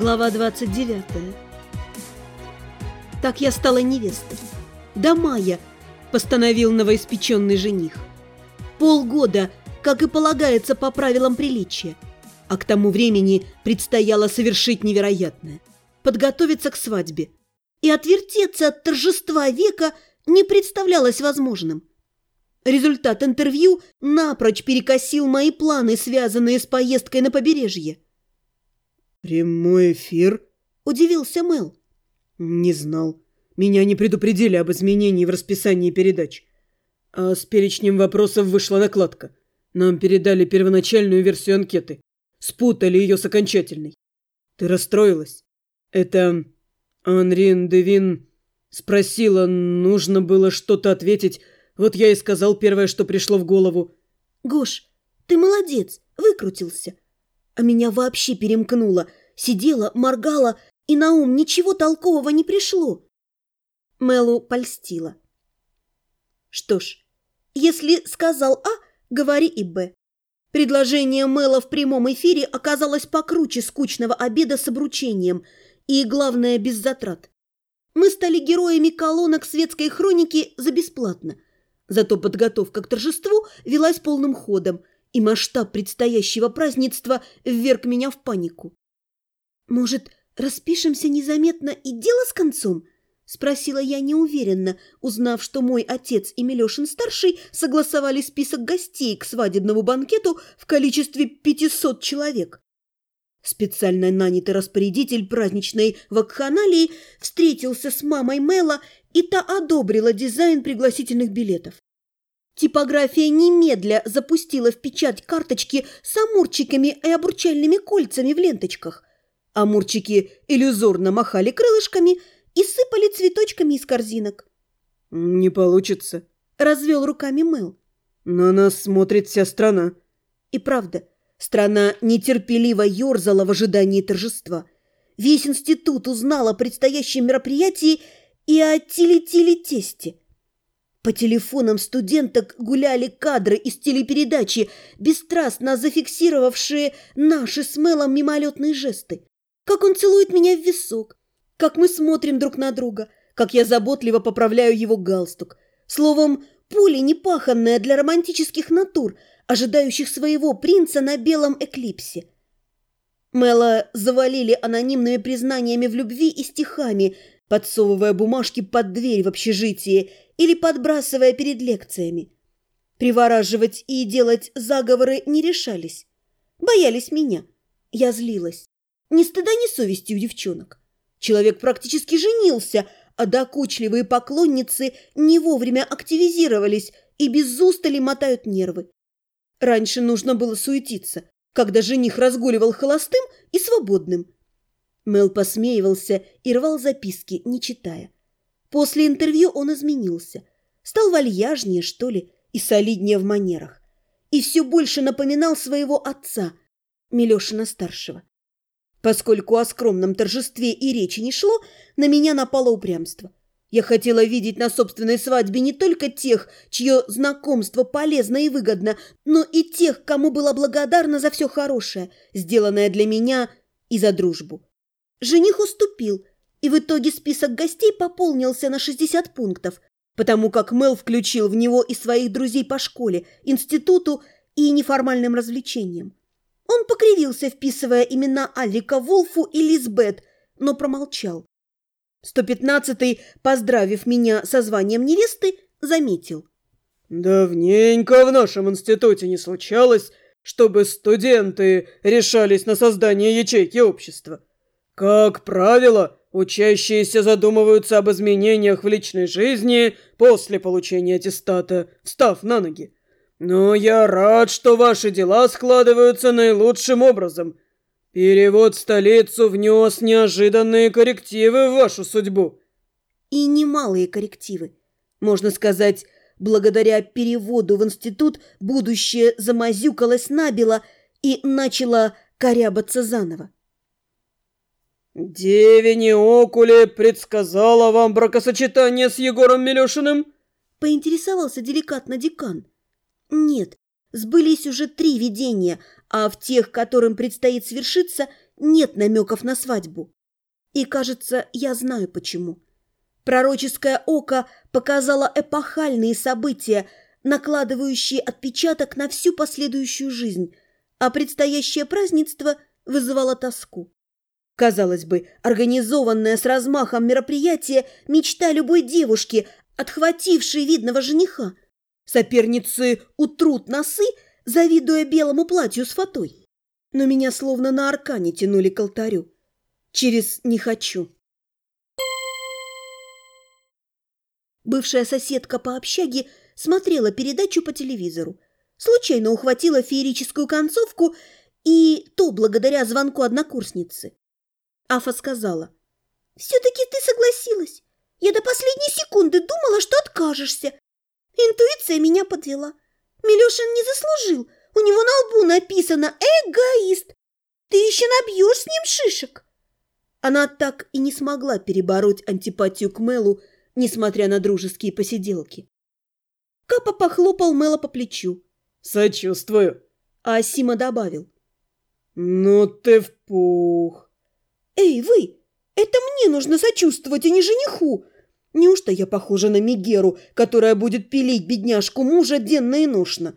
Глава 29. Так я стала невестой. До мая, постановил новоиспеченный жених. Полгода, как и полагается по правилам приличия. А к тому времени предстояло совершить невероятное. Подготовиться к свадьбе. И отвертеться от торжества века не представлялось возможным. Результат интервью напрочь перекосил мои планы, связанные с поездкой на побережье. «Прямой эфир?» – удивился Мэл. «Не знал. Меня не предупредили об изменении в расписании передач. А с перечнем вопросов вышла накладка. Нам передали первоначальную версию анкеты. Спутали ее с окончательной. Ты расстроилась? Это Анрин Девин спросила, нужно было что-то ответить. Вот я и сказал первое, что пришло в голову. «Гош, ты молодец, выкрутился а меня вообще перемкнуло. Сидела, моргала, и на ум ничего толкового не пришло. Мелу польстила. Что ж, если сказал А, говори и Б. Предложение Мэла в прямом эфире оказалось покруче скучного обеда с обручением и, главное, без затрат. Мы стали героями колонок светской хроники за бесплатно. Зато подготовка к торжеству велась полным ходом – и масштаб предстоящего празднества вверг меня в панику. «Может, распишемся незаметно и дело с концом?» – спросила я неуверенно, узнав, что мой отец и Милешин-старший согласовали список гостей к свадебному банкету в количестве 500 человек. Специально нанятый распорядитель праздничной вакханалии встретился с мамой Мэла, и та одобрила дизайн пригласительных билетов. Типография немедля запустила в печать карточки с амурчиками и обручальными кольцами в ленточках. Амурчики иллюзорно махали крылышками и сыпали цветочками из корзинок. «Не получится», – развел руками Мэл. «На нас смотрит вся страна». И правда, страна нетерпеливо ерзала в ожидании торжества. Весь институт узнал о предстоящем мероприятии и о тили-тили-тесте. По телефонам студенток гуляли кадры из телепередачи, бесстрастно зафиксировавшие наши с Мелом мимолетные жесты. Как он целует меня в висок, как мы смотрим друг на друга, как я заботливо поправляю его галстук. Словом, поле непаханное для романтических натур, ожидающих своего принца на белом эклипсе. Мэла завалили анонимными признаниями в любви и стихами, подсовывая бумажки под дверь в общежитии или подбрасывая перед лекциями. Привораживать и делать заговоры не решались. Боялись меня. Я злилась. Ни стыда, ни совести у девчонок. Человек практически женился, а докучливые поклонницы не вовремя активизировались и без устали мотают нервы. Раньше нужно было суетиться, когда жених разгуливал холостым и свободным – Мел посмеивался и рвал записки, не читая. После интервью он изменился. Стал вальяжнее, что ли, и солиднее в манерах. И все больше напоминал своего отца, Милешина-старшего. Поскольку о скромном торжестве и речи не шло, на меня напало упрямство. Я хотела видеть на собственной свадьбе не только тех, чье знакомство полезно и выгодно, но и тех, кому была благодарна за все хорошее, сделанное для меня и за дружбу. Жених уступил, и в итоге список гостей пополнился на 60 пунктов, потому как Мел включил в него и своих друзей по школе, институту и неформальным развлечениям. Он покривился, вписывая имена Алика Волфу и Лизбет, но промолчал. 115-й, поздравив меня со званием невесты, заметил. «Давненько в нашем институте не случалось, чтобы студенты решались на создание ячейки общества. Как правило, учащиеся задумываются об изменениях в личной жизни после получения аттестата, встав на ноги. Но я рад, что ваши дела складываются наилучшим образом. Перевод в столицу внес неожиданные коррективы в вашу судьбу. И немалые коррективы. Можно сказать, благодаря переводу в институт будущее замазюкалось набело и начало корябаться заново. «Девини Окуле предсказала вам бракосочетание с Егором Милешиным?» Поинтересовался деликатно декан. «Нет, сбылись уже три видения, а в тех, которым предстоит свершиться, нет намеков на свадьбу. И, кажется, я знаю почему. Пророческое око показало эпохальные события, накладывающие отпечаток на всю последующую жизнь, а предстоящее празднество вызывало тоску. Казалось бы, организованное с размахом мероприятие – мечта любой девушки, отхватившей видного жениха. Соперницы утрут носы, завидуя белому платью с фатой. Но меня словно на аркане тянули к алтарю. Через «не хочу». Бывшая соседка по общаге смотрела передачу по телевизору. Случайно ухватила феерическую концовку и то благодаря звонку однокурсницы. Афа сказала. «Все-таки ты согласилась. Я до последней секунды думала, что откажешься. Интуиция меня подвела. Милешин не заслужил. У него на лбу написано «эгоист». Ты еще набьешь с ним шишек. Она так и не смогла перебороть антипатию к Мелу, несмотря на дружеские посиделки. Капа похлопал Мэла по плечу. «Сочувствую». А Сима добавил. «Ну ты в пух». «Эй, вы! Это мне нужно сочувствовать, а не жениху! Неужто я похожа на Мегеру, которая будет пилить бедняжку мужа денно и ношно?»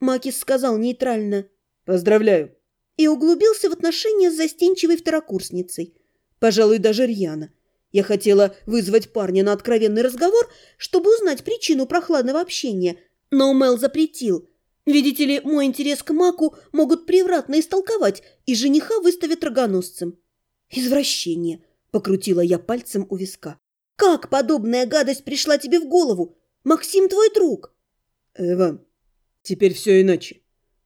Макис сказал нейтрально. «Поздравляю». И углубился в отношения с застенчивой второкурсницей. Пожалуй, даже рьяно. Я хотела вызвать парня на откровенный разговор, чтобы узнать причину прохладного общения, но Мел запретил. Видите ли, мой интерес к Маку могут превратно истолковать, и жениха выставят рогоносцем. «Извращение!» – покрутила я пальцем у виска. «Как подобная гадость пришла тебе в голову? Максим твой друг!» «Эва, теперь все иначе.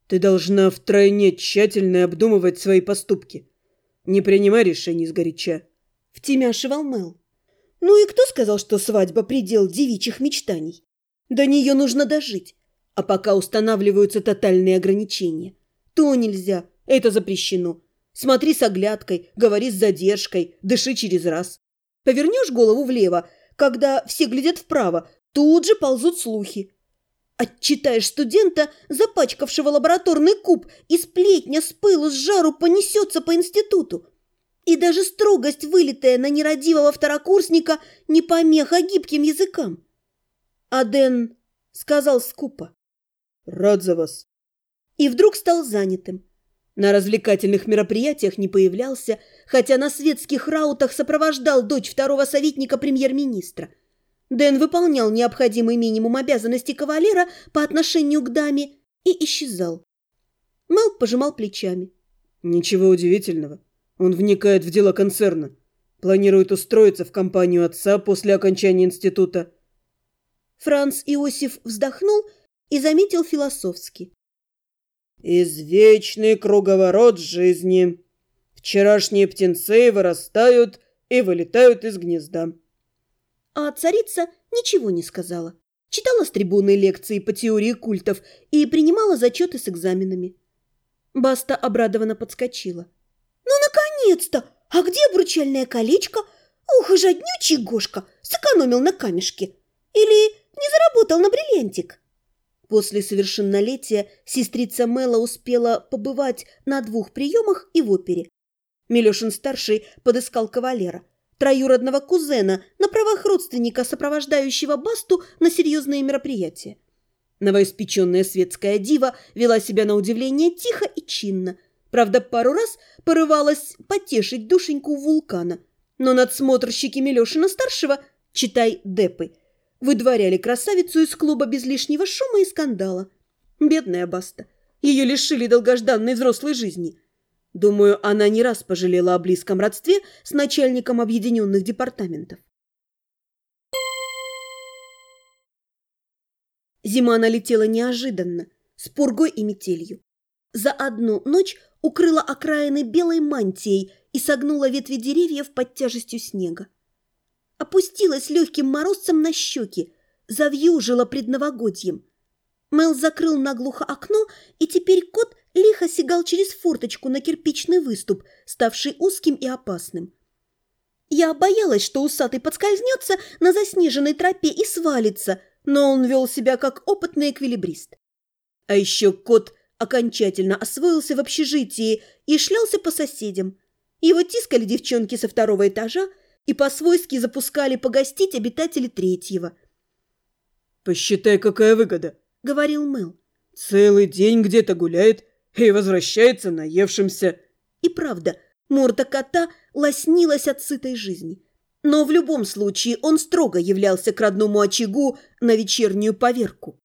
Ты должна втройне тщательно обдумывать свои поступки. Не принимай решений сгоряча втемяшивал Мел. Ну и кто сказал, что свадьба – предел девичьих мечтаний? До нее нужно дожить. А пока устанавливаются тотальные ограничения. То нельзя, это запрещено. Смотри с оглядкой, говори с задержкой, дыши через раз. Повернешь голову влево, когда все глядят вправо, тут же ползут слухи. Отчитаешь студента, запачкавшего лабораторный куб, и сплетня с пылу с жару понесется по институту. И даже строгость, вылитая на нерадивого второкурсника, не помеха гибким языкам. А Дэн сказал скупо. «Рад за вас». И вдруг стал занятым. На развлекательных мероприятиях не появлялся, хотя на светских раутах сопровождал дочь второго советника премьер-министра. Дэн выполнял необходимый минимум обязанностей кавалера по отношению к даме и исчезал. Мел пожимал плечами. «Ничего удивительного. Он вникает в дела концерна. Планирует устроиться в компанию отца после окончания института. Франц Иосиф вздохнул и заметил философски. «Извечный круговорот жизни. Вчерашние птенцы вырастают и вылетают из гнезда». А царица ничего не сказала. Читала с трибуны лекции по теории культов и принимала зачеты с экзаменами. Баста обрадованно подскочила. «Ну, наконец-то! А где обручальное колечко? Ух, и жаднючий Гошка! Сэкономил на камешке! Или не заработал на бриллиантик?» После совершеннолетия сестрица Мэла успела побывать на двух приемах и в опере. Милешин-старший подыскал кавалера, троюродного кузена, на правах родственника, сопровождающего Басту на серьезные мероприятия. Новоиспеченная светская дива вела себя на удивление тихо и чинно – Правда, пару раз порывалась потешить душеньку вулкана, но надсмотрщики Милешина-старшего, читай Депы, выдворяли красавицу из клуба без лишнего шума и скандала. Бедная Баста. Ее лишили долгожданной взрослой жизни. Думаю, она не раз пожалела о близком родстве с начальником объединенных департаментов. Зима налетела неожиданно, с пургой и метелью. За одну ночь укрыла окраины белой мантией и согнула ветви деревьев под тяжестью снега. Опустилась легким морозцем на щеки, завьюжила предновогодьем. Мел закрыл наглухо окно, и теперь кот лихо сигал через форточку на кирпичный выступ, ставший узким и опасным. Я боялась, что усатый подскользнется на заснеженной тропе и свалится, но он вел себя как опытный эквилибрист. А еще кот окончательно освоился в общежитии и шлялся по соседям. Его тискали девчонки со второго этажа и по-свойски запускали погостить обитатели третьего. «Посчитай, какая выгода», — говорил Мэл. «Целый день где-то гуляет и возвращается наевшимся». И правда, морда кота лоснилась от сытой жизни. Но в любом случае он строго являлся к родному очагу на вечернюю поверку.